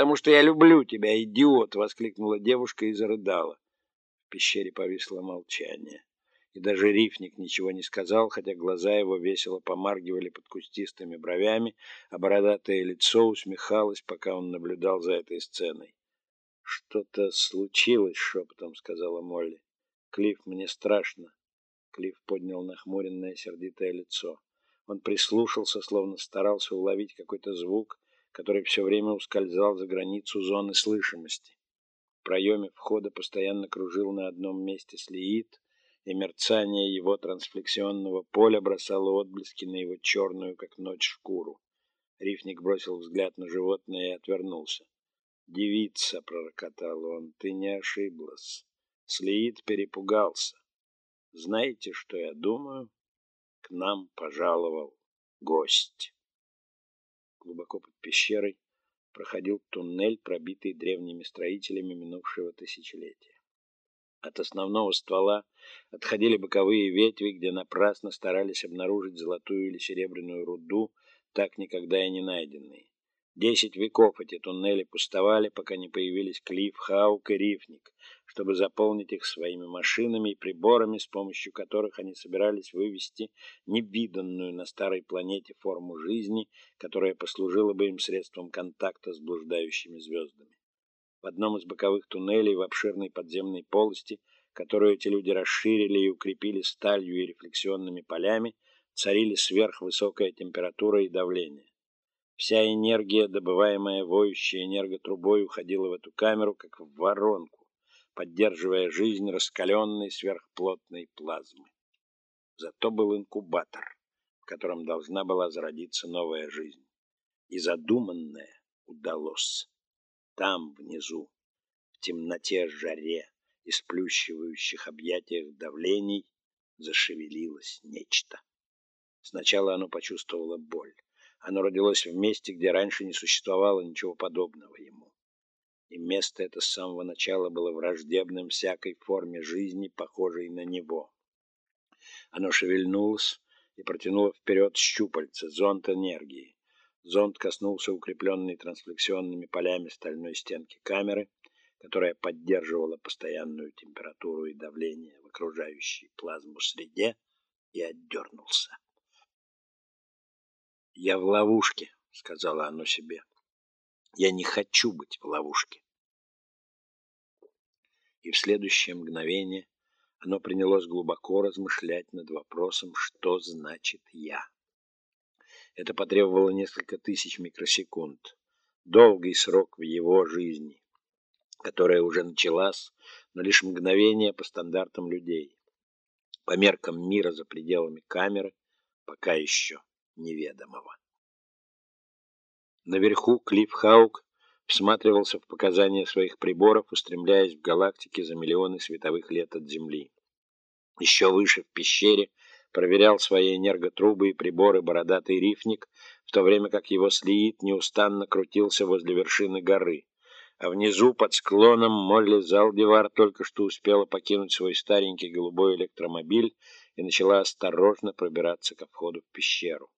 потому что я люблю тебя, идиот!» — воскликнула девушка и зарыдала. В пещере повисло молчание. И даже рифник ничего не сказал, хотя глаза его весело помаргивали под кустистыми бровями, а бородатое лицо усмехалось, пока он наблюдал за этой сценой. «Что-то случилось», — шепотом сказала Молли. «Клифф, мне страшно». Клифф поднял нахмуренное сердитое лицо. Он прислушался, словно старался уловить какой-то звук, который все время ускользал за границу зоны слышимости. В проеме входа постоянно кружил на одном месте слиит, и мерцание его трансфлексионного поля бросало отблески на его черную, как ночь, шкуру. Рифник бросил взгляд на животное и отвернулся. «Девица!» — пророкотал он. «Ты не ошиблась!» Слиит перепугался. «Знаете, что я думаю?» К нам пожаловал гость. Глубоко под пещерой проходил туннель, пробитый древними строителями минувшего тысячелетия. От основного ствола отходили боковые ветви, где напрасно старались обнаружить золотую или серебряную руду, так никогда и не найденные. Десять веков эти туннели пустовали, пока не появились Клифф, Хаук и Рифник, чтобы заполнить их своими машинами и приборами, с помощью которых они собирались вывести невиданную на старой планете форму жизни, которая послужила бы им средством контакта с блуждающими звездами. В одном из боковых туннелей в обширной подземной полости, которую эти люди расширили и укрепили сталью и рефлексионными полями, царили сверхвысокая температура и давление. Вся энергия, добываемая воющей энерготрубой, уходила в эту камеру, как в воронку поддерживая жизнь раскаленной сверхплотной плазмы. Зато был инкубатор, в котором должна была зародиться новая жизнь. И задуманное удалось. Там, внизу, в темноте жаре и сплющивающих объятиях давлений, зашевелилось нечто. Сначала оно почувствовало боль. Оно родилось в месте, где раньше не существовало ничего подобного ему место это с самого начала было враждебным всякой форме жизни, похожей на него. Оно шевельнулось и протянуло вперед щупальца, зонд энергии. Зонд коснулся укрепленной трансфлексионными полями стальной стенки камеры, которая поддерживала постоянную температуру и давление в окружающей плазму среде, и отдернулся. «Я в ловушке», — сказала оно себе. Я не хочу быть в ловушке. И в следующее мгновение оно принялось глубоко размышлять над вопросом, что значит «я». Это потребовало несколько тысяч микросекунд. Долгий срок в его жизни, которая уже началась, но лишь мгновение по стандартам людей. По меркам мира за пределами камеры, пока еще неведомого. Наверху Клифф Хаук всматривался в показания своих приборов, устремляясь в галактике за миллионы световых лет от Земли. Еще выше в пещере проверял свои энерготрубы и приборы бородатый рифник, в то время как его слиит неустанно крутился возле вершины горы. А внизу, под склоном, Молли Залдивар только что успела покинуть свой старенький голубой электромобиль и начала осторожно пробираться ко входу в пещеру.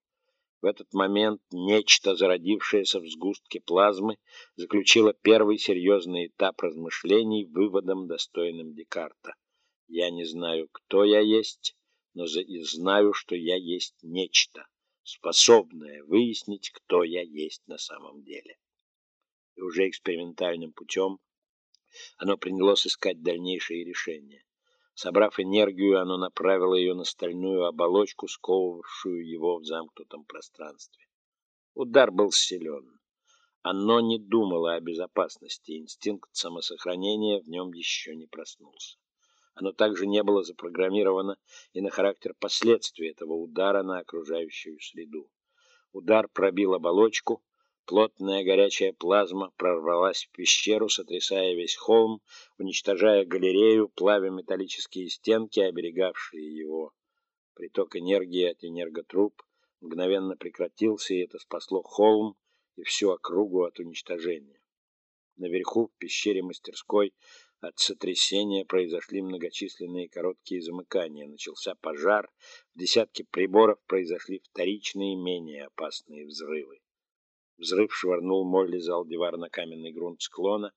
В этот момент нечто, зародившееся в сгустке плазмы, заключило первый серьезный этап размышлений выводом, достойным Декарта. Я не знаю, кто я есть, но знаю, что я есть нечто, способное выяснить, кто я есть на самом деле. И уже экспериментальным путем оно принялось искать дальнейшие решения. Собрав энергию, оно направило ее на стальную оболочку, сковывавшую его в замкнутом пространстве. Удар был силен. Оно не думало о безопасности, инстинкт самосохранения в нем еще не проснулся. Оно также не было запрограммировано и на характер последствий этого удара на окружающую среду. Удар пробил оболочку, Плотная горячая плазма прорвалась в пещеру, сотрясая весь холм, уничтожая галерею, плавя металлические стенки, оберегавшие его. Приток энергии от энерготруб мгновенно прекратился, и это спасло холм и всю округу от уничтожения. Наверху, в пещере мастерской, от сотрясения произошли многочисленные короткие замыкания. Начался пожар, в десятке приборов произошли вторичные, менее опасные взрывы. Взрыв швырнул Молли Залдивар на каменный грунт склона,